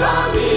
for me.